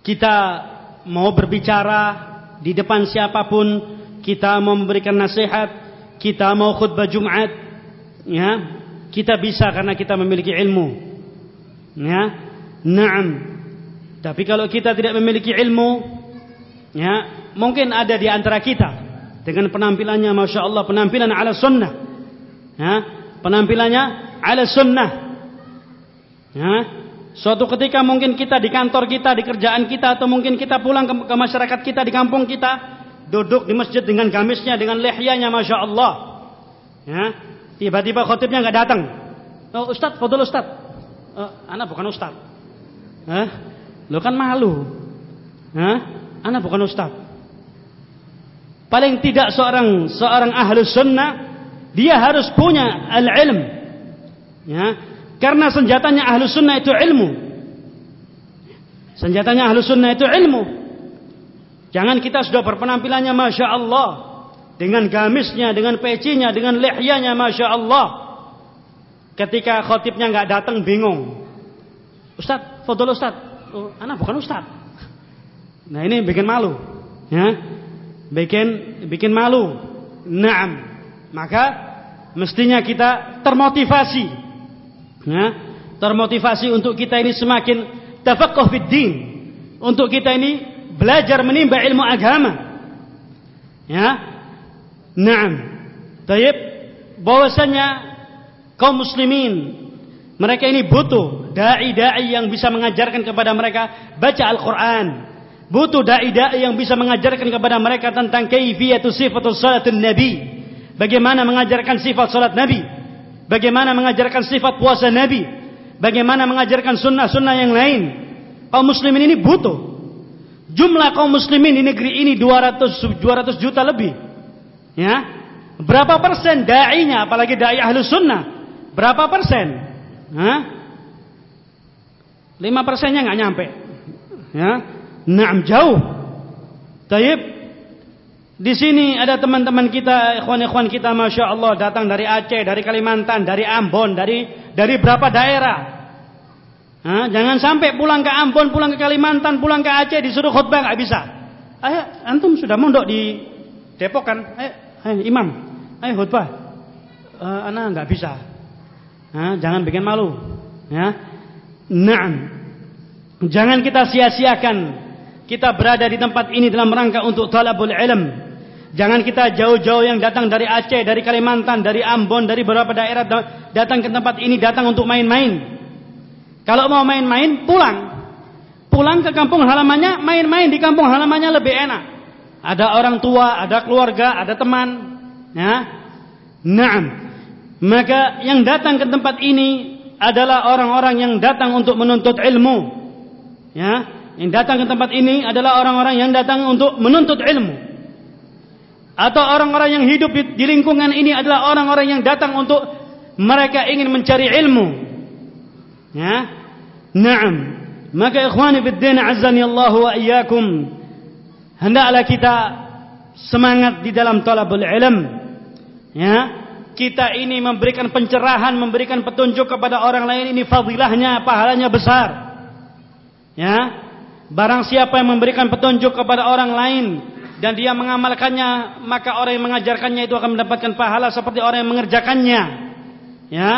kita mau berbicara di depan siapa pun, kita mau memberikan nasihat, kita mau khutbah Jumat, ya, kita bisa karena kita memiliki ilmu. Ya, naam. Tapi kalau kita tidak memiliki ilmu, ya, mungkin ada di antara kita dengan penampilannya, masya Allah, penampilan ala sunnah, ya, penampilannya ala sunnah, ya, Suatu ketika mungkin kita di kantor kita, di kerjaan kita, atau mungkin kita pulang ke, ke masyarakat kita, di kampung kita, duduk di masjid dengan gamisnya, dengan lehyanya, masya Allah, Ya, tiba-tiba khotibnya nggak datang. Oh, Ustaz, fadol Ustaz. Oh, anak bukan Ustaz. Hah? Lo kan malu. Hah? Anak bukan Ustaz. Paling tidak seorang seorang ahlu sunnah dia harus punya al-ilm. Ya, karena senjatanya ahlu sunnah itu ilmu. Senjatanya ahlu sunnah itu ilmu. Jangan kita sudah berpenampilannya masya Allah dengan gamisnya, dengan pecinya, dengan lehyanya masya Allah. Ketika khotibnya nggak datang bingung. Ustaz, fadol Ustaz. Oh, anak bukan Ustaz. Nah ini bikin malu, ya, bikin bikin malu. Naam, maka mestinya kita termotivasi, ya, termotivasi untuk kita ini semakin fid din, untuk kita ini belajar menimba ilmu agama. Ya, naam. Taib, bahwasanya kaum muslimin mereka ini butuh dai-dai yang bisa mengajarkan kepada mereka baca Al-Quran. Butuh dai-dai yang bisa mengajarkan kepada mereka tentang kaifiyatu sifatul salatun Nabi. Bagaimana mengajarkan sifat salat Nabi. Bagaimana mengajarkan sifat puasa Nabi. Bagaimana mengajarkan sunnah-sunnah yang lain. Kaum muslimin ini butuh. Jumlah kaum muslimin di negeri ini 200, 200 juta lebih. Ya, Berapa persen da'inya, apalagi da'i ahlu sunnah. Berapa persen? Lima persennya nggak nyampe. Ya, enam jauh. Taib. Di sini ada teman-teman kita, ikhwan-ikhwan kita, masya Allah datang dari Aceh, dari Kalimantan, dari Ambon, dari dari berapa daerah. Ha? Jangan sampai pulang ke Ambon, pulang ke Kalimantan, pulang ke Aceh disuruh khutbah nggak bisa. Ayo, antum sudah mondok di Depok kan? Ayo, ayo imam, ayo khutbah. Uh, anak nggak bisa. Ha, jangan bikin malu. Ya. Naam. Jangan kita sia-siakan kita berada di tempat ini dalam rangka untuk talabul ilm. Jangan kita jauh-jauh yang datang dari Aceh, dari Kalimantan, dari Ambon, dari beberapa daerah datang ke tempat ini datang untuk main-main. Kalau mau main-main, pulang. Pulang ke kampung halamannya, main-main di kampung halamannya lebih enak. Ada orang tua, ada keluarga, ada teman. Ya. Naam. Maka yang datang ke tempat ini adalah orang-orang yang datang untuk menuntut ilmu. Ya, yang datang ke tempat ini adalah orang-orang yang datang untuk menuntut ilmu. Atau orang-orang yang hidup di, lingkungan ini adalah orang-orang yang datang untuk mereka ingin mencari ilmu. Ya. Naam. Maka ikhwani fid din azzani Allah wa iyyakum. Hendaklah kita semangat di dalam talabul ilm. Ya kita ini memberikan pencerahan, memberikan petunjuk kepada orang lain ini fadilahnya, pahalanya besar. Ya. Barang siapa yang memberikan petunjuk kepada orang lain dan dia mengamalkannya, maka orang yang mengajarkannya itu akan mendapatkan pahala seperti orang yang mengerjakannya. Ya.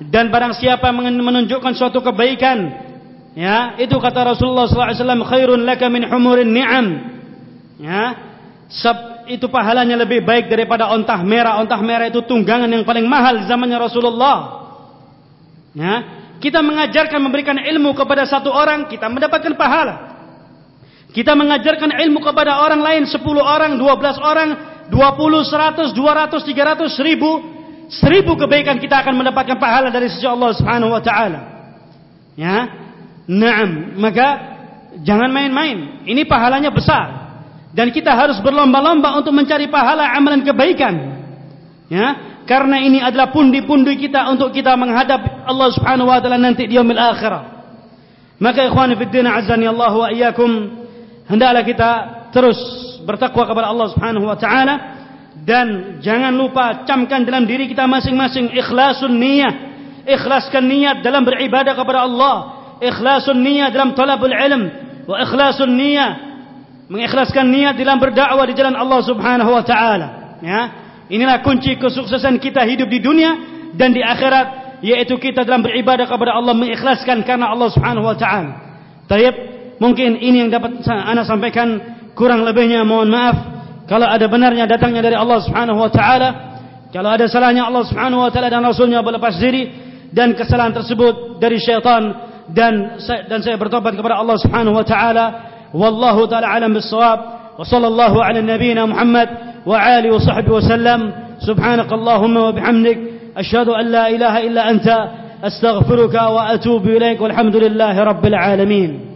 Dan barang siapa yang menunjukkan suatu kebaikan, ya, itu kata Rasulullah sallallahu alaihi wasallam khairun laka min humurin ni'am. Ya. Sab itu pahalanya lebih baik daripada ontah merah. Ontah merah itu tunggangan yang paling mahal zamannya Rasulullah. Ya, kita mengajarkan memberikan ilmu kepada satu orang, kita mendapatkan pahala. Kita mengajarkan ilmu kepada orang lain 10 orang, 12 orang, 20, 100, 200, 300, 1000, 1000 kebaikan kita akan mendapatkan pahala dari sisi Allah Subhanahu wa taala. Ya. Naam, maka jangan main-main. Ini pahalanya besar dan kita harus berlomba-lomba untuk mencari pahala amalan kebaikan. Ya, karena ini adalah pundi-pundi kita untuk kita menghadap Allah Subhanahu wa taala nanti di yaumil akhirah. Maka ikhwan fi din azani Allah wa iyyakum hendaklah kita terus bertakwa kepada Allah Subhanahu wa taala dan jangan lupa camkan dalam diri kita masing-masing ikhlasun niat, ikhlaskan niat dalam beribadah kepada Allah, ikhlasun niat dalam talabul ilm wa ikhlasun niat mengikhlaskan niat dalam berdakwah di jalan Allah Subhanahu wa taala. Ya? Inilah kunci kesuksesan kita hidup di dunia dan di akhirat yaitu kita dalam beribadah kepada Allah mengikhlaskan karena Allah Subhanahu wa taala. Tayyib mungkin ini yang dapat ana sampaikan. Kurang lebihnya mohon maaf. Kalau ada benarnya datangnya dari Allah Subhanahu wa taala kalau ada salahnya Allah Subhanahu wa taala dan rasulnya berlepas diri dan kesalahan tersebut dari syaitan dan dan saya bertobat kepada Allah Subhanahu wa taala والله تعالى أعلم بالصواب. وصلى الله على نبينا محمد وعاله وصحبه وسلم. سبحانك اللهم وبحمدك. أشهد أن لا إله إلا أنت. أستغفرك وأتوب إليك. والحمد لله رب العالمين.